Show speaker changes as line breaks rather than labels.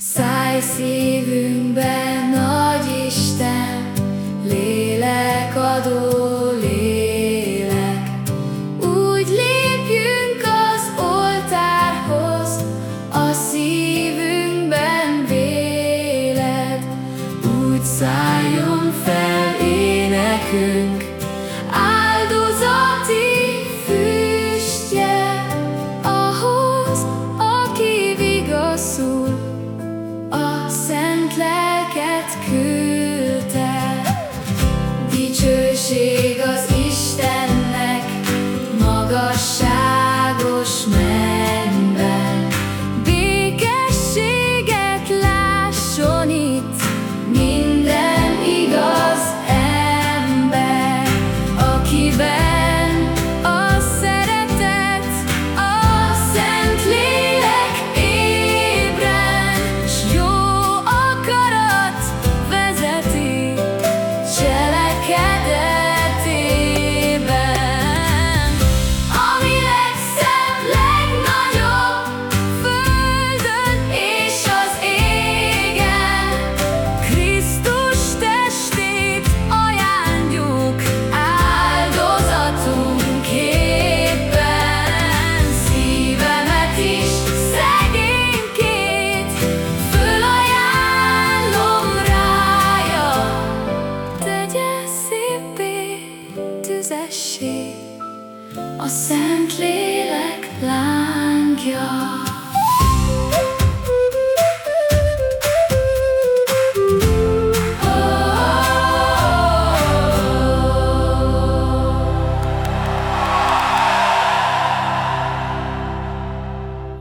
Száj szívünkben, nagy Isten, lélek adó lélek. Úgy lépjünk az oltárhoz, a szívünkben véled. Úgy szálljon fel énekünk, Push me. Constantly.